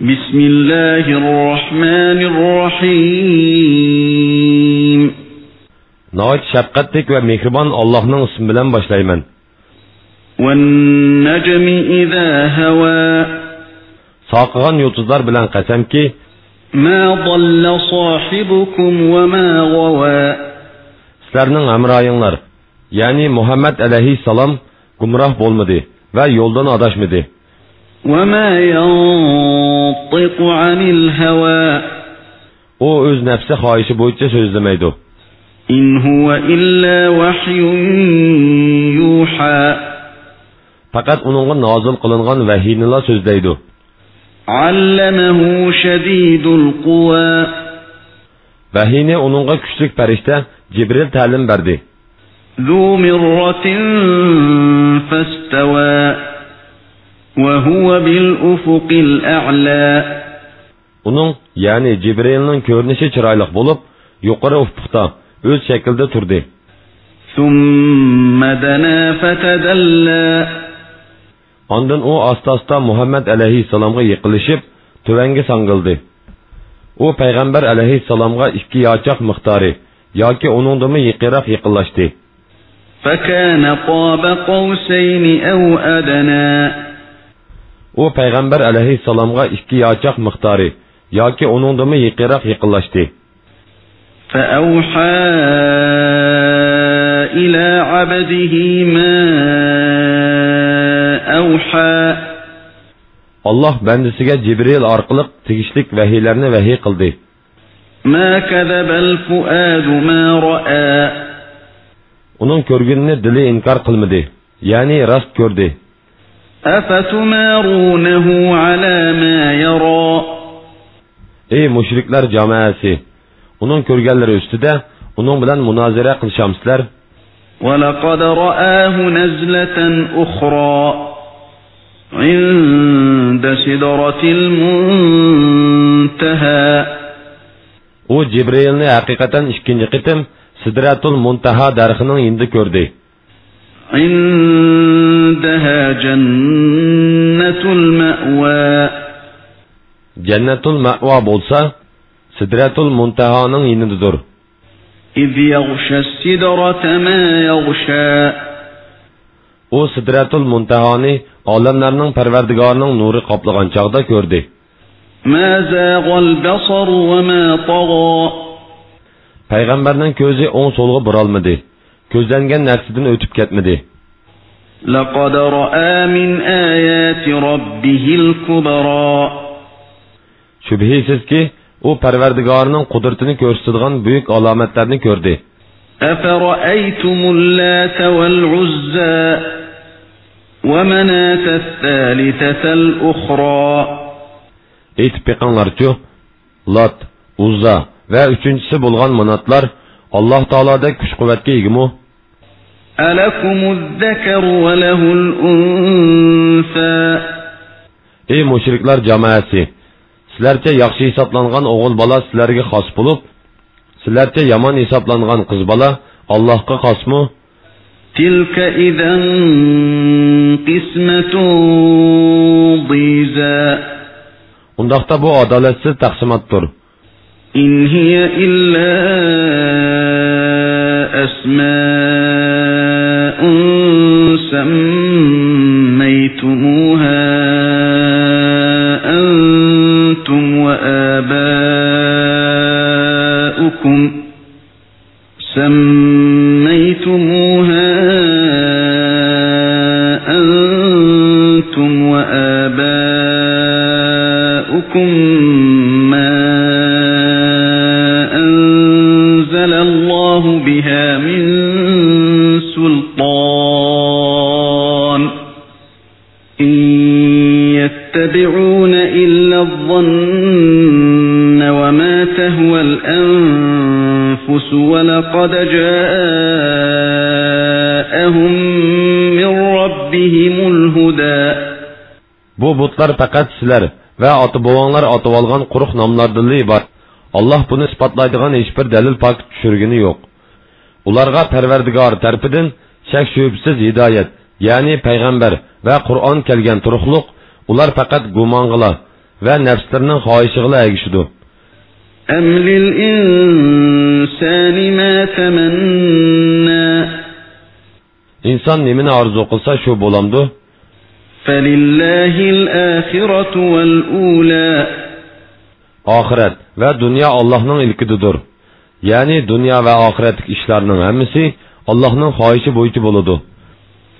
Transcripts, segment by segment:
بسم الله الرحمن الرحيم Nəhayət şəfqətlik və mehriban Allah'ın ismi bilan başlayman. والنجم إذا هوى Saqıgan yulduzlar bilan qasamki, ما ضل صاحبكم وما غوى sizlarning hamroyinglar, ya'ni Muhammad alayhissalom gumroh bo'lmadi va yo'ldan adashmadi. وما ينطق عن الهوى أو öz nefsi xahişi boyutça söz deməkdir إن هو إلا وحي يوحى فقط أنه نازل قلنغا وحين الله علمه شديد القوى وحين أنه كشتك برشتة جبريل تعلم بردي ذو مرة فاستوى Uning, ya'ni Jibrilning ko'rinishi chiroyli bo'lib, yuqori ufqda o'z shaklida turdi. ثم دنا فتدلى Ondan u asta-asta Muhammad alayhissalomga yiqilishib, tuvanga sangildi. U payg'ambar alayhissalomga ikki yochoq miqdori yoki uningdimi yiqiroq yiqinlashdi. فكان قاب قوسين أو أدنى U payg'ambar alayhissalomga ikki yochoq miqdori yoki uningdimi yiqiroq yiqinlashdi. فأوحى إلى عبده ما أوحى Alloh bandasiga Jibril orqali tegishlik vahiylarni vahiy qildi. ما كذب الفؤاد ما رأى Uning ko'rganini dili inkor qilmadi, ya'ni rost ko'rdi. أفتمارونه على ما يرى Ey mushriklar jamoasi, uning ko'rganlari ustida uning bilan munozara qilishamsizlar? ولقد رآه نزلة أخرى عند سدرة المنتهى U Jibrilni haqiqatan ikkinchi qitim Sidratul Muntaha darxining yindi ko'rdi. عندها جنة المأوى Jannatul Ma'wa bo'lsa, Sidratul Muntahaning yinididir. إذ يغشى السدرة ما يغشى U Sidratul Muntahani olamlarning Parvardigorining nuri qoplagan chog'da ko'rdi. ما زاغ البصر وما طغى Payg'ambarning ko'zi o'ng so'lga burolmadi. Ko'zlangan narsadan o'tib ketmadi. لقد رأى من آيات ربه الكبرى. شبهيسيز كي أو پروردگارنن قدرتني كورستدغن بيك علامتلرني كوردي أفرأيتم اللات والعزى ومنات الثالثة الأخرى؟ ايت بيقانلار جو لات عزى و üçüncüsü بولغان مناتلار الله تعالى دك كش قوتكي ألكم الذكر وله الأنثى Ey mushriklar jamoasi, sizlarcha yaxshi hisoblangan o'g'il bola sizlarga xos bo'lib, sizlarcha yomon hisoblangan qiz bola Allohga xosmi? تلك إذا قسمة ضيزى Undaqda bu adolatsiz taqsimotdir. إن هي إلا أسماء سميتموها يتبعون إلا الظن وما تهوى الأنفس ولقد جاءهم من ربهم الهدى Bu butlar faqat sizlar va ota-bobonglar otib olgan quruq nomlardan iborat. Alloh buni isbotlaydigan hech bir dalil pok tushirgani yo'q. Ularga Parvardigor tarafidan shak shubsiz hidoyat, ya'ni payg'ambar va Qur'on kelgan turuqliq, ular faqat gumong'ila va nafslarining xohishiga ergishidi أم للإنسان ما تمنى inson nimani orzu qilsa shu bo'lamdi فلله الآخرة والأولى oxirat va dunyo allohning ilkididir ya'ni dunyo va oxiratlik ishlarning hammasi allohning xohishi bo'yicha bo'ladi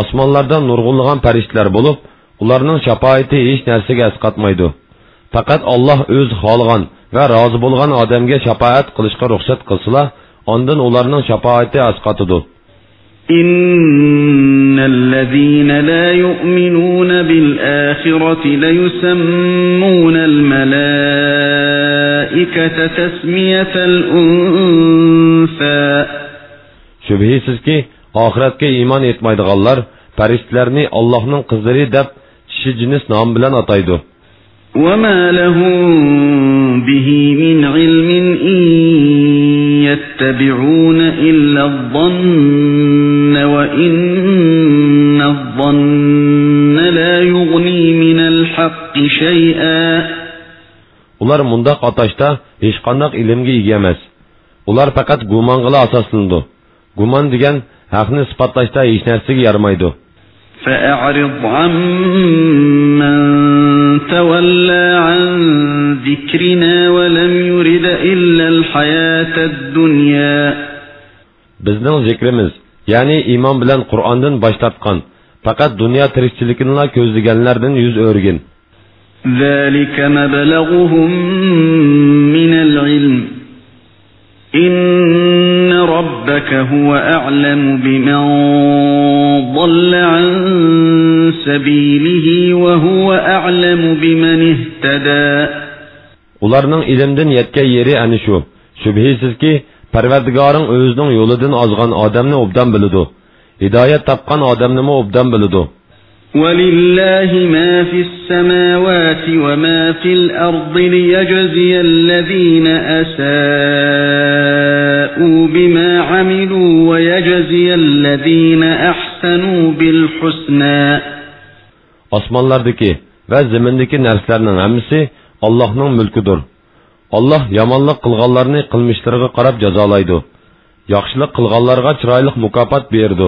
osmonlardan nurg'unlagan farishtalar bo'lib ularning shafoati hech narsaga asqatmaydi faqat olloh o'zi xohlagan va rozi bo'lgan odamga shafoat qilishga ruxsat qilsala ondan ularning shafoati asqatidi إن الذين لا يؤمنون بالآخرة ليسمون الملائكة تسمية الأنثى shubhisizki oxiratga iymon etmaydiganlar farishtalarni allohning qizlari deb kishi jinis nomi bilan ataydi وما لهم به من علم إن يتبعون إلا الظن وإن الظن لا يغني من الحق شيئا ular mundoq atashda hech qandoq ilmga ega emas ular faqat gumong'ila asoslanadi gumon degan haqni isbotlashda hech narsaga yaramaydi فأعرض عمن تولى عن ذكرنا ولم يرد إلا الحياة الدنيا bizning zikrimiz ya'ni iymon bilan qur'ondan bosh tortgan faqat dunyo tirikchiligini ko'zlaganlardan yuz o'rgin ذلك مبلغهم من العلم إن ربك هو أعلم بمن ضل عن سبيله وهو أعلم بمن اهتدى ularning ilmdan yetgan yeri ani shu shubhisizki parvardigoring o'zining yo'lidan ozgan odamni obdan biladi hidoyat topgan odamnimi obdan biladi ولله ما في السماوات وما في الأرض ليجزي الذين أساءوا بما عملوا ويجزي الذين أحسنوا بالحسنى osmonlardagi va zimindagi narsalarning hammasi allohning mulkidir alloh yomonlik qilganlarni qilmishlariga qarab jazolaydi yaxshilik qilganlarga chiroyli mukofot berdi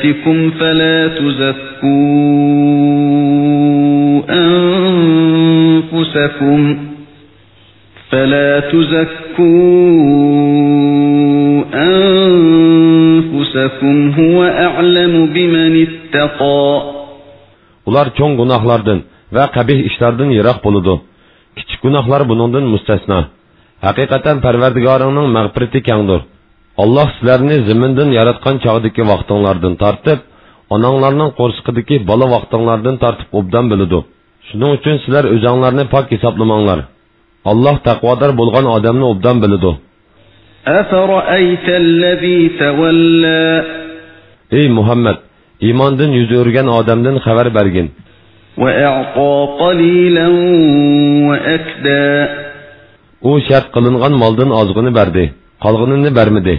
أمهاتكم فلا تزكوا أنفسكم فلا تزكوا أنفسكم هو أعلم بمن اتقى ular cho'ng gunohlardan va qabih ishlardan yiroq bo'ladi kichik gunohlar buningdan mustasno haqiqatan parvardigoringning mag'firati kangdir alloh sizlarni zimindan yaratgan chog'dagi vaqtinglardan tortib onanglarning qo'rsqidagi bola vaqtinglardan tortib obdan biladi shuning uchun sizlar o'zanglarni pok hisoblamanglar alloh taqvodor bo'lgan odamni obdan biladi ey muhammad iymondan yuz o'rgan odamdan xabar bergin u shart qilingan moldan ozg'ini berdi qolg'inini bermidi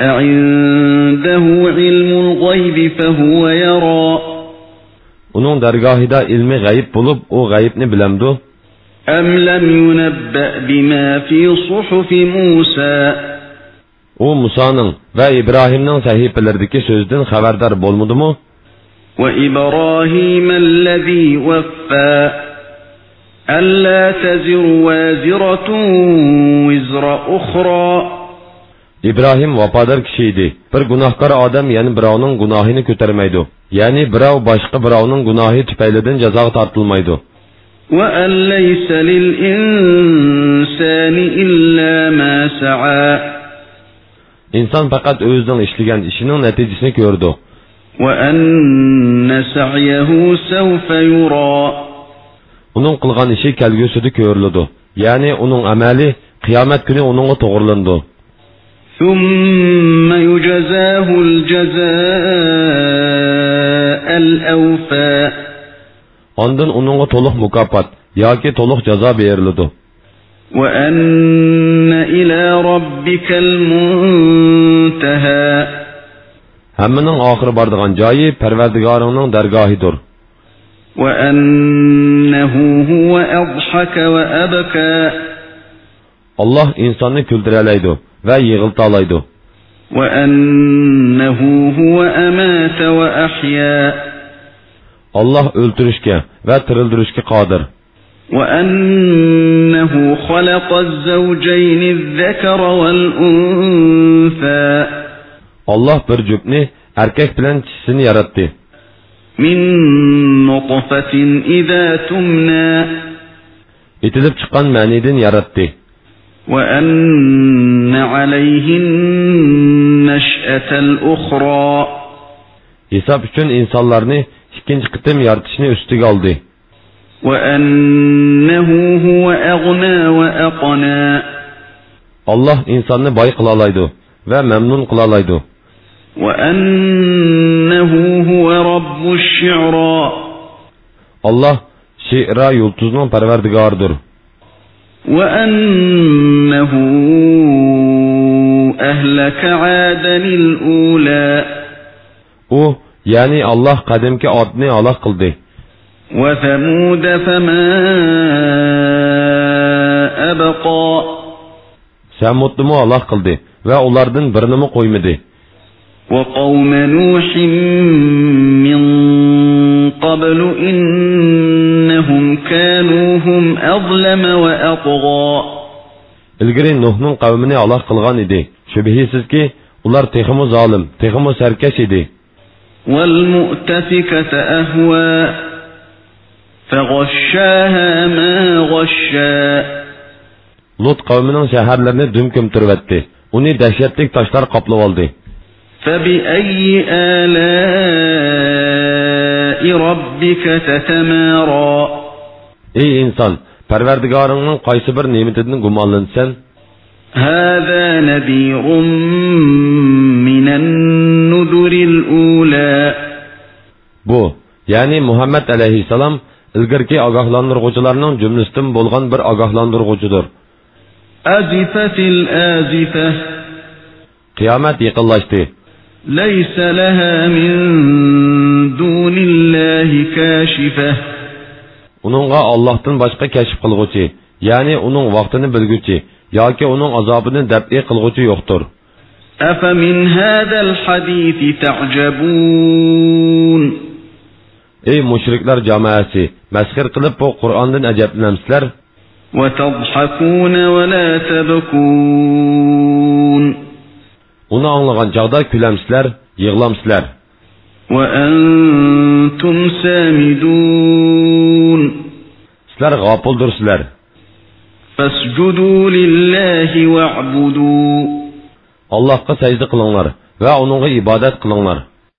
أعنده علم الغيب فهو يرى uning dargohida ilmi g'ayib bo'lib u g'ayibni bilamdu أم لم ينبأ بما في صحف موسى u musoning va ibrohimning sahifalaridagi so'zdan xabardor bo'lmadimi وإبراهيم الذي وفى ألا تزر وازرة وزر أخرى ibrohim vafodor kishi edi bir gunohkor odam yana birovning gunohini ko'tarmaydi ya'ni birov boshqa birovning gunohi tufaylidan jazoga tortilmaydi وأن ليس للإنسان إلا ما سعى inson faqat o'zining ishlagan ishining natijasini ko'rdi وأن سعيه سوف يرى uning qilgan ishi kelgusida ko'riladi ya'ni uning amali qiyomat kuni uningga to'g'rilandi ثم يجزاه الجزاء الأوفى Ondan uningga to'liq mukofot yoki to'liq jazo beriladi. وأن إلى ربك المنتهى Hammaning oxiri boradigan joyi Parvardigoringning dargohidir. وأنه هو أضحك وأبكى Alloh insonni kultiralaydi Va yig'iltalaydi. وأنه هو أمات وأحيا Alloh o'ltirishga va tirildirishga qodir. وأنه خلق الزوجين الذكر والأنثى Alloh bir juftni erkak bilan chisini yaratdi. من نطفة إذا تمنى Etilib chiqqan ma'nidan yaratdi. وأن عليه النشأة الأخرى Hisob uchun insonlarni ikkinchi qitim yaratishni ustiga oldi. وأنه هو أغنى وأقنى Alloh insonni boy qila oladi va mamnun qila oladi. وأنه هو رب الشعرى Alloh shi'ra yultuzning parvardigoridir. وأنه أهلك عادا الأولى. أو يعني الله قدمك أدني على قلدي وثمود فما أبقى. سەمۇدنىمۇ ئاللاھ ھالاك قىلدى، ئۇلاردىن بىرىنىمۇ قويمىدى وقوم نوح من قبل إن أظلم وأطغى. ئىلگىرى نۇھنىڭ قەۋمىنى ئاللاھ ھالاك قىلغان ئىدى. شۈبھىسىزكى ئۇلار تېخىمۇ زالىم تېخىمۇ سەركەش ئىدى. والمؤتفكة أهوى. فغشاها ما غشا. Lut قومنا شهرلرن دم كم تروتتي Uni dehşetlik تشتر kaplı oldu. فَبِأَيِّ آلَاءِ رَبِّكَ تَتَمَارَى؟ Ey inson, Parvardigoringning qaysi bir ne'matidan gumonlansan, هذا نذير من النذر الأولى bu, ya'ni Muhammad alayhissalom ilgirki ogohlantiruvchilarning jumlasidan bo'lgan bir ogohlantiruvchidir. أزفت الآزفة Qiyomat yaqinlashdi. ليس لها من دون الله كاشفة Uningga Allohdan boshqa kashf qilguvchi, ya'ni uning vaqtini bilguvchi yoki uning azobini dab'i qilguvchi yo'qdir. أفمن هذا الحديث تعجبون Ey mushriklar jamoasi, masxir qilib bu Qur'ondan ajablanamsizlar? وتضحكون ولا تبكون Uni anglagan chaqda kulamsizlar, yig'lamsizlar. وأنتم سامدون. سلر غابل درسلر فاسجدوا لله واعبدوا. الله قصيد قلنر وعنوه إبادت قلنر